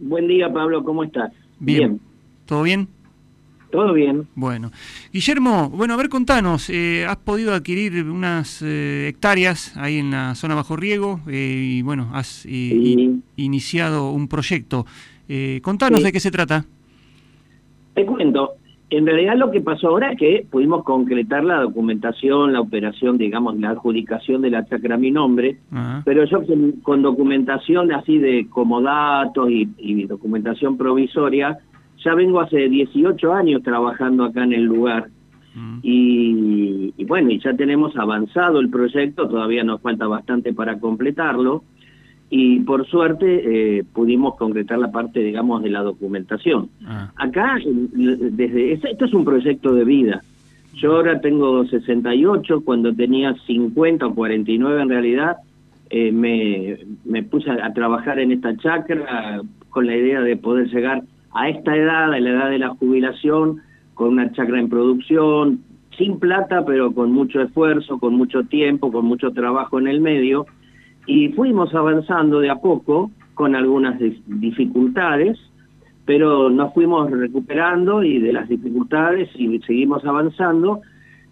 Buen día, Pablo, ¿cómo estás? Bien. ¿Todo bien? Todo bien. Bueno. Guillermo, bueno, a ver, contanos, eh, has podido adquirir unas eh, hectáreas ahí en la zona bajo riego eh, y bueno, has iniciado un proyecto. contanos de qué se trata. Te cuento, en realidad lo que pasó ahora es que pudimos concretar la documentación, la operación, digamos, la adjudicación de la chacra a mi nombre, pero yo con, documentación así de comodatos y, y, documentación provisoria, ya vengo hace 18 años trabajando acá en el lugar. y, y, bueno, y ya tenemos avanzado el proyecto, todavía nos falta bastante para completarlo, y por suerte eh, pudimos concretar la parte, digamos, de la documentación. Ah. Acá, desde esto es un proyecto de vida. Yo ahora tengo 68, cuando tenía 50 o 49 en realidad, eh, me, me, puse a, trabajar en esta chacra con la idea de poder llegar a esta edad, a la edad de la jubilación, con una chacra en producción, sin plata, pero con mucho esfuerzo, con mucho tiempo, con mucho trabajo en el medio, y fuimos avanzando de a poco con algunas dificultades, pero nos fuimos recuperando y de las dificultades y seguimos avanzando.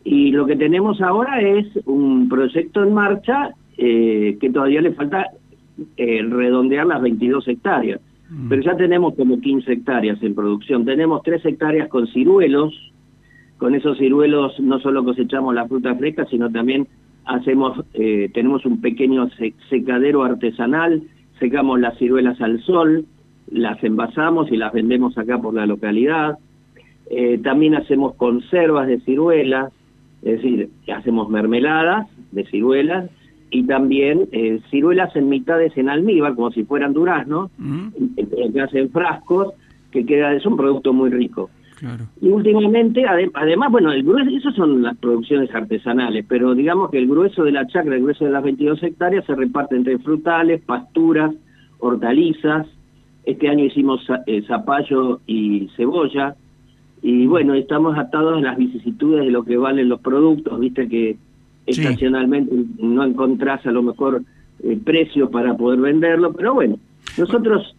Y lo que tenemos ahora es un proyecto en marcha eh, que todavía le falta eh, redondear las 22 hectáreas, mm. pero ya tenemos como 15 hectáreas en producción, tenemos 3 hectáreas con ciruelos, con esos ciruelos no solo cosechamos la fruta fresca, sino también hacemos, eh, tenemos un pequeño secadero artesanal, secamos las ciruelas al sol, las envasamos y las vendemos acá por la localidad. Eh, también hacemos conservas de ciruelas, es decir, hacemos mermeladas de ciruelas y también eh, ciruelas en mitades en almíbar, como si fueran duraznos, mm. que hacen frascos, que queda, es un producto muy rico. Y últimamente, además, bueno, el grueso, esas son las producciones artesanales, pero digamos que el grueso de la chacra, el grueso de las 22 hectáreas se reparte entre frutales, pasturas, hortalizas. Este año hicimos eh, zapallo y cebolla. Y bueno, estamos atados a las vicisitudes de lo que valen los productos, viste que estacionalmente no encontrás a lo mejor el eh, precio para poder venderlo, pero bueno, nosotros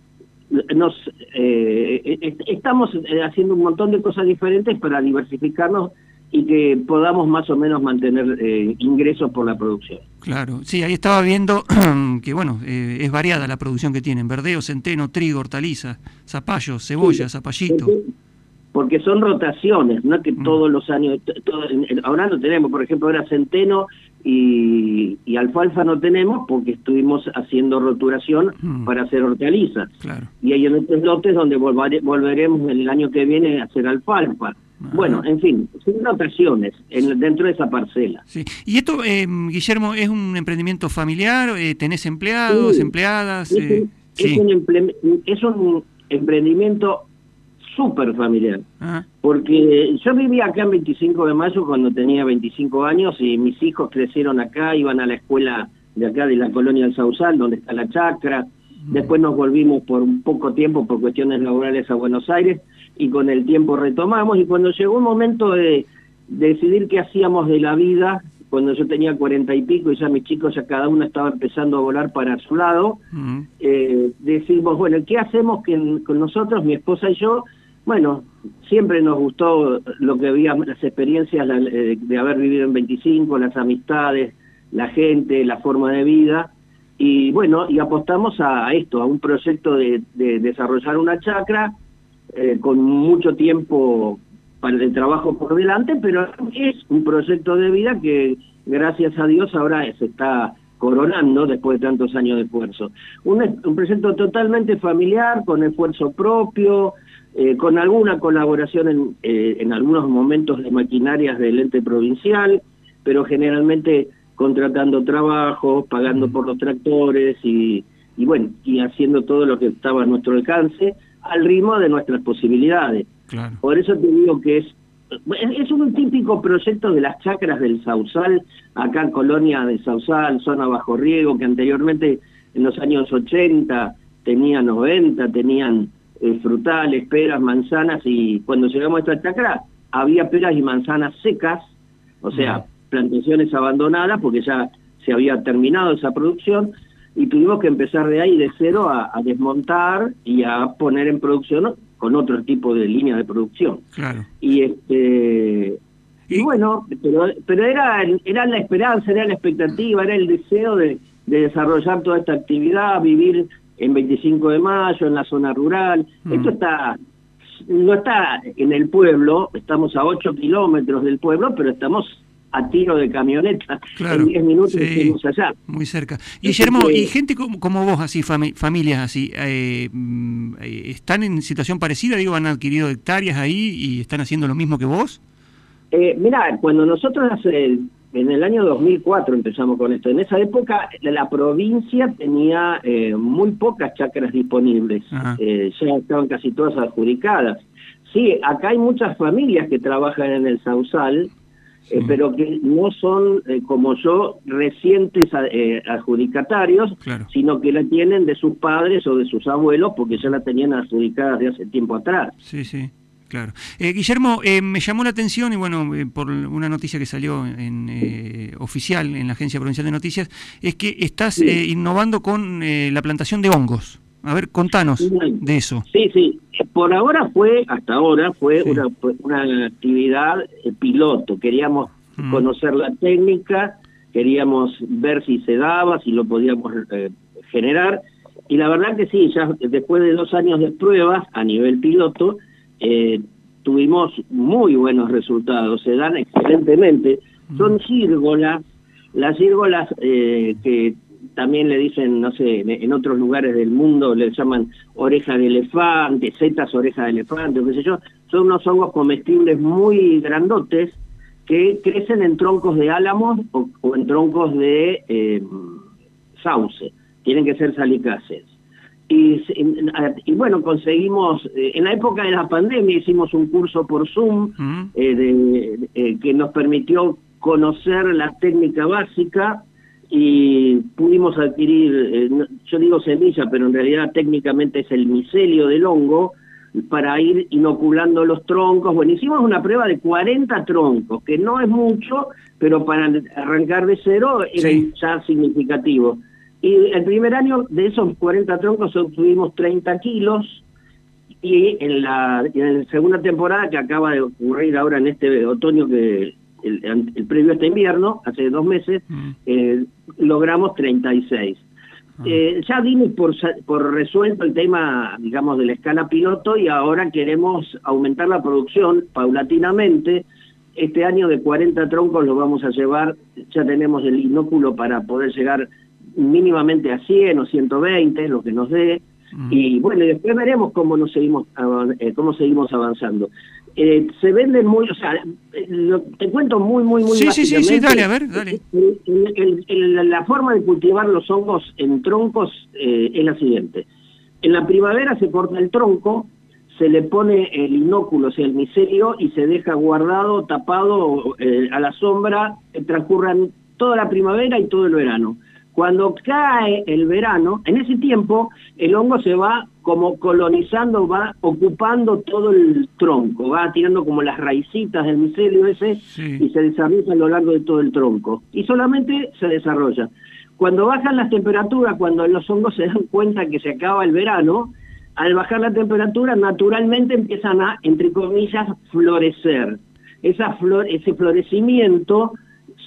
nos eh, eh, estamos eh, haciendo un montón de cosas diferentes para diversificarnos y que podamos más o menos mantener ingresos por la producción. Claro, sí, ahí estaba viendo que bueno, es variada la producción que tienen, verdeo, centeno, trigo, hortaliza, zapallo, cebolla, zapallito porque son rotaciones, no que mm. todos los años, ahora no tenemos, por ejemplo, ahora centeno y, alfalfa no tenemos porque estuvimos haciendo roturación mm. para hacer hortalizas. Y hay en estos lotes donde volveremos el año que viene a hacer alfalfa. Bueno, en fin, son rotaciones dentro de esa parcela. Sí. ¿Y esto, eh, Guillermo, es un emprendimiento familiar? Eh, ¿Tenés empleados, empleadas? Es, un, es un emprendimiento súper familiar. Ah. Porque yo vivía acá en 25 de mayo cuando tenía 25 años y mis hijos crecieron acá, iban a la escuela de acá de la colonia del Sausal, donde está la chacra. Mm. Después nos volvimos por un poco tiempo, por cuestiones laborales, a Buenos Aires y con el tiempo retomamos. Y cuando llegó un momento de, decidir qué hacíamos de la vida, cuando yo tenía cuarenta y pico y ya mis chicos ya cada uno estaba empezando a volar para su lado, eh, decimos, bueno, ¿qué hacemos que, con nosotros, mi esposa y yo? Bueno, siempre nos gustó lo que había, las experiencias eh, de haber vivido en 25, las amistades, la gente, la forma de vida, y bueno, y apostamos a esto, a un proyecto de, desarrollar una chacra eh, con mucho tiempo para el trabajo por delante, pero es un proyecto de vida que gracias a Dios ahora se está coronando después de tantos años de esfuerzo. Un, un proyecto totalmente familiar, con esfuerzo propio, eh, con alguna colaboración eh, en, algunos momentos de maquinarias del ente provincial, pero generalmente contratando trabajos, pagando por los tractores y, bueno, y haciendo todo lo que estaba a nuestro alcance al ritmo de nuestras posibilidades. Por eso te digo que es es un típico proyecto de las chacras del Sausal, acá en Colonia de Sausal, zona Bajo Riego, que anteriormente en los años 80 tenían 90, tenían eh, frutales, peras, manzanas, y cuando llegamos a esta chacra había peras y manzanas secas, o sea, plantaciones abandonadas porque ya se había terminado esa producción, y tuvimos que empezar de ahí, de cero, a, desmontar y a poner en producción con otro tipo de línea de producción. Claro. Y este y, bueno, pero, pero era, era la esperanza, era la expectativa, era el deseo de, desarrollar toda esta actividad, vivir en 25 de mayo, en la zona rural. Mm. Esto está no está en el pueblo, estamos a 8 kilómetros del pueblo, pero estamos a tiro de camioneta. Claro, en 10 minutos estamos allá. Muy cerca. Guillermo, ¿y gente como, como vos, así, familias así, eh, mm, eh, están en situación parecida? Digo, ¿han adquirido hectáreas ahí y están haciendo lo mismo que vos? Eh, mira, cuando nosotros en el año 2004 empezamos con esto, en esa época la provincia tenía eh, muy pocas chacras disponibles, eh, ya estaban casi todas adjudicadas. Sí, acá hay muchas familias que trabajan en el Sausal, eh, pero que no son como yo recientes adjudicatarios, sino que la tienen de sus padres o de sus abuelos porque ya la tenían adjudicada de hace tiempo atrás. Sí, sí. Claro. Eh, Guillermo, eh, me llamó la atención, y bueno, eh, por una noticia que salió en oficial en la Agencia Provincial de Noticias, es que estás innovando con la plantación de hongos. A ver, contanos de eso. Sí, sí. Por ahora fue, hasta ahora, fue una, una, actividad piloto. Queríamos mm. conocer la técnica, queríamos ver si se daba, si lo podíamos generar. Y la verdad que sí, ya después de dos años de pruebas a nivel piloto, eh, tuvimos muy buenos resultados, se dan excelentemente. Son círgolas, las círgolas eh, que también le dicen, no sé, en otros lugares del mundo le llaman oreja de elefante, setas oreja de elefante, o qué sé yo, son unos hongos comestibles muy grandotes que crecen en troncos de álamos o, en troncos de eh, sauce, tienen que ser salicaces. Y, y, bueno, conseguimos, eh, en la época de la pandemia hicimos un curso por Zoom eh, de, eh, que nos permitió conocer la técnica básica y pudimos adquirir, yo digo semilla, pero en realidad técnicamente es el micelio del hongo, para ir inoculando los troncos. Bueno, hicimos una prueba de 40 troncos, que no es mucho, pero para arrancar de cero era ya significativo. Y el primer año de esos 40 troncos obtuvimos 30 kilos y en la, en la segunda temporada que acaba de ocurrir ahora en este otoño que el, previo a este invierno, hace dos meses, mm. eh, logramos 36. Ah. Eh, ya dimos por, por resuelto el tema, digamos, de la escala piloto y ahora queremos aumentar la producción paulatinamente. Este año de 40 troncos lo vamos a llevar, ya tenemos el inóculo para poder llegar mínimamente a 100 o 120, lo que nos dé, mm. y bueno, después veremos cómo nos seguimos eh, cómo seguimos avanzando. Eh, se venden muy, o sea, te cuento muy, muy, muy Sí, sí, sí, sí, dale, a ver, dale. la forma de cultivar los hongos en troncos eh, es la siguiente. En la primavera se corta el tronco, se le pone el inóculo, o sea, el micelio, y se deja guardado, tapado a la sombra, transcurran toda la primavera y todo el verano. Cuando cae el verano, en ese tiempo el hongo se va como colonizando, va ocupando todo el tronco, va tirando como las raicitas del micelio ese y se desarrolla a lo largo de todo el tronco. Y solamente se desarrolla. Cuando bajan las temperaturas, cuando los hongos se dan cuenta que se acaba el verano, al bajar la temperatura naturalmente empiezan a, entre comillas, florecer. Esa flor, ese florecimiento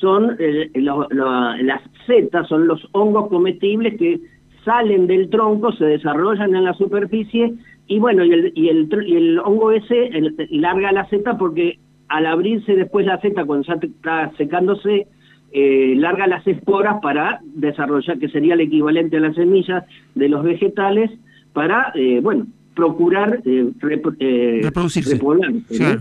son eh, las setas, son los hongos comestibles que salen del tronco, se desarrollan en la superficie y bueno, y el, y el, hongo ese larga la seta porque al abrirse después la seta, cuando ya está secándose, eh, larga las esporas para desarrollar, que sería el equivalente a las semillas de los vegetales, para, eh, bueno, procurar eh, eh reproducirse.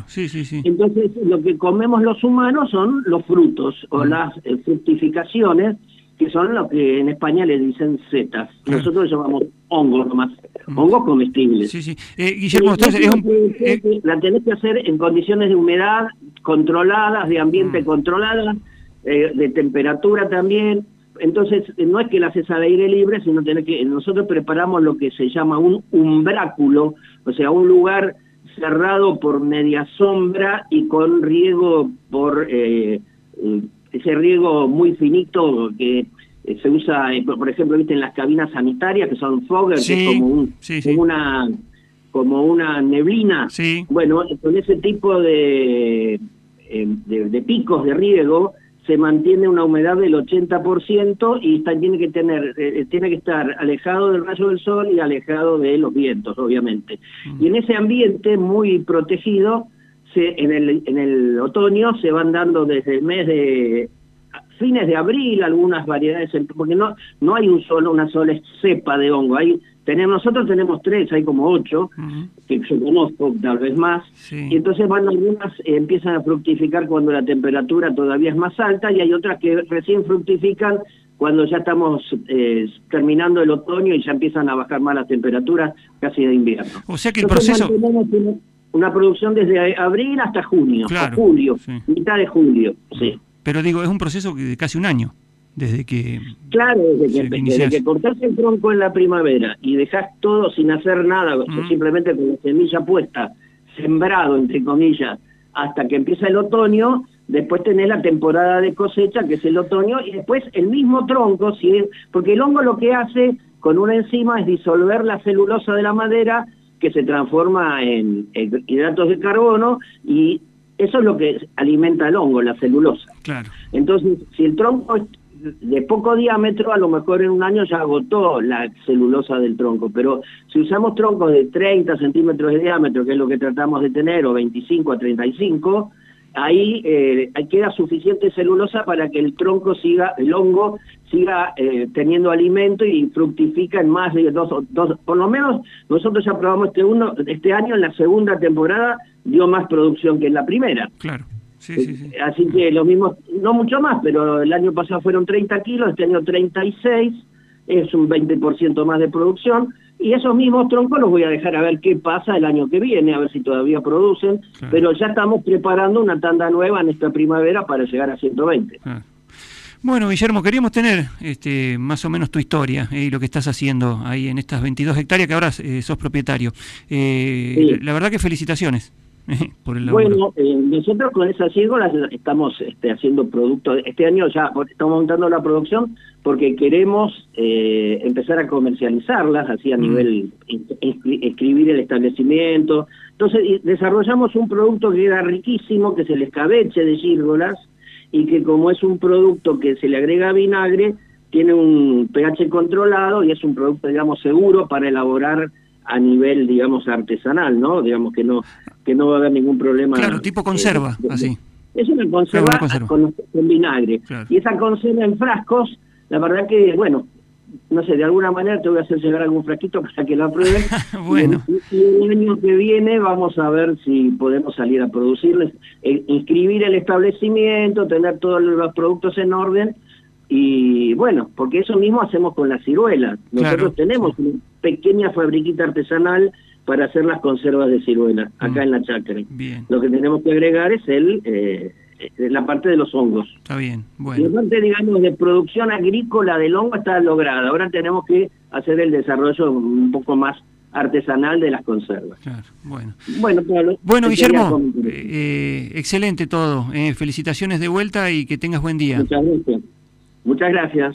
sí, sí, sí. Entonces, lo que comemos los humanos son los frutos o las eh, fructificaciones, que son lo que en España le dicen setas. Nosotros llamamos hongos nomás, hongos comestibles. Sí, sí. Eh, Guillermo, entonces, La tenés que hacer en condiciones de humedad controladas, de ambiente controlado, de temperatura también, entonces, no es que la haces al aire libre, sino que nosotros preparamos lo que se llama un umbráculo, o sea, un lugar cerrado por media sombra y con riego por eh, ese riego muy finito que eh, se usa, por ejemplo, viste en las cabinas sanitarias que son fogger, que es como, una como una neblina. Bueno, con ese tipo de, de, picos de riego se mantiene una humedad del 80% y está, tiene que tener tiene que estar alejado del rayo del sol y alejado de los vientos, obviamente. Mm. Y en ese ambiente muy protegido en, el, en el otoño se van dando desde el mes de fines de abril algunas variedades, porque no no hay un solo una sola cepa de hongo, hay tenemos nosotros tenemos tres, hay como ocho que yo conozco tal vez más y entonces van algunas eh, empiezan a fructificar cuando la temperatura todavía es más alta y hay otras que recién fructifican cuando ya estamos eh, terminando el otoño y ya empiezan a bajar más las temperaturas casi de invierno. O sea que el proceso una producción desde abril hasta junio, julio, mitad de julio, sí. Pero digo, es un proceso de casi un año, desde que... Claro, desde que, desde que cortás el tronco en la primavera y dejás todo sin hacer nada, simplemente con la semilla puesta, sembrado, entre comillas, hasta que empieza el otoño, después tenés la temporada de cosecha, que es el otoño, y después el mismo tronco, si es, porque el hongo lo que hace con una enzima es disolver la celulosa de la madera que se transforma en, hidratos de carbono y eso es lo que alimenta el hongo, la celulosa. Claro. Entonces, si el tronco es de poco diámetro, a lo mejor en un año ya agotó la celulosa del tronco, pero si usamos troncos de 30 centímetros de diámetro, que es lo que tratamos de tener, o 25 a 35, ahí eh, queda suficiente celulosa para que el tronco siga, el hongo siga eh, teniendo alimento y fructifica en más de dos, dos, por lo menos nosotros ya probamos este uno, este año en la segunda temporada dio más producción que en la primera. Claro. Sí, sí, sí. Así que lo mismo, no mucho más, pero el año pasado fueron 30 kilos, este año 36, es un 20% más de producción, y esos mismos troncos los voy a dejar a ver qué pasa el año que viene, a ver si todavía producen, pero ya estamos preparando una tanda nueva en esta primavera para llegar a 120. Bueno, Guillermo, queríamos tener este, más o menos tu historia eh, y lo que estás haciendo ahí en estas 22 hectáreas que ahora eh, sos propietario. Eh, la verdad que felicitaciones. por el bueno, nosotros con esas círculas estamos este, haciendo productos. Este año ya estamos montando la producción porque queremos eh, empezar a comercializarlas, así a mm. nivel, escribir el establecimiento. Entonces desarrollamos un producto que era riquísimo, que es el escabeche de gírgolas, y que como es un producto que se le agrega vinagre, tiene un pH controlado y es un producto, digamos, seguro para elaborar a nivel, digamos, artesanal, ¿no? Digamos que no que no va a haber ningún problema. Claro, tipo conserva, así. Es una conserva, Con, vinagre. Y esa conserva en frascos la verdad que, bueno, no sé, de alguna manera te voy a hacer llegar algún frasquito para que lo aprueben. bueno. Y, el año que viene vamos a ver si podemos salir a producirles, eh, inscribir el establecimiento, tener todos los productos en orden. Y bueno, porque eso mismo hacemos con las ciruelas. Nosotros tenemos una pequeña fabriquita artesanal para hacer las conservas de ciruela, acá mm. en la chacra. Lo que tenemos que agregar es el... Eh, la parte de los hongos. Está bien, bueno. La parte, digamos, de producción agrícola del hongo está lograda. Ahora tenemos que hacer el desarrollo un poco más artesanal de las conservas. Claro, bueno. Bueno, bueno Guillermo, eh, excelente todo. Eh, felicitaciones de vuelta y que tengas buen día. Muchas gracias. Muchas gracias.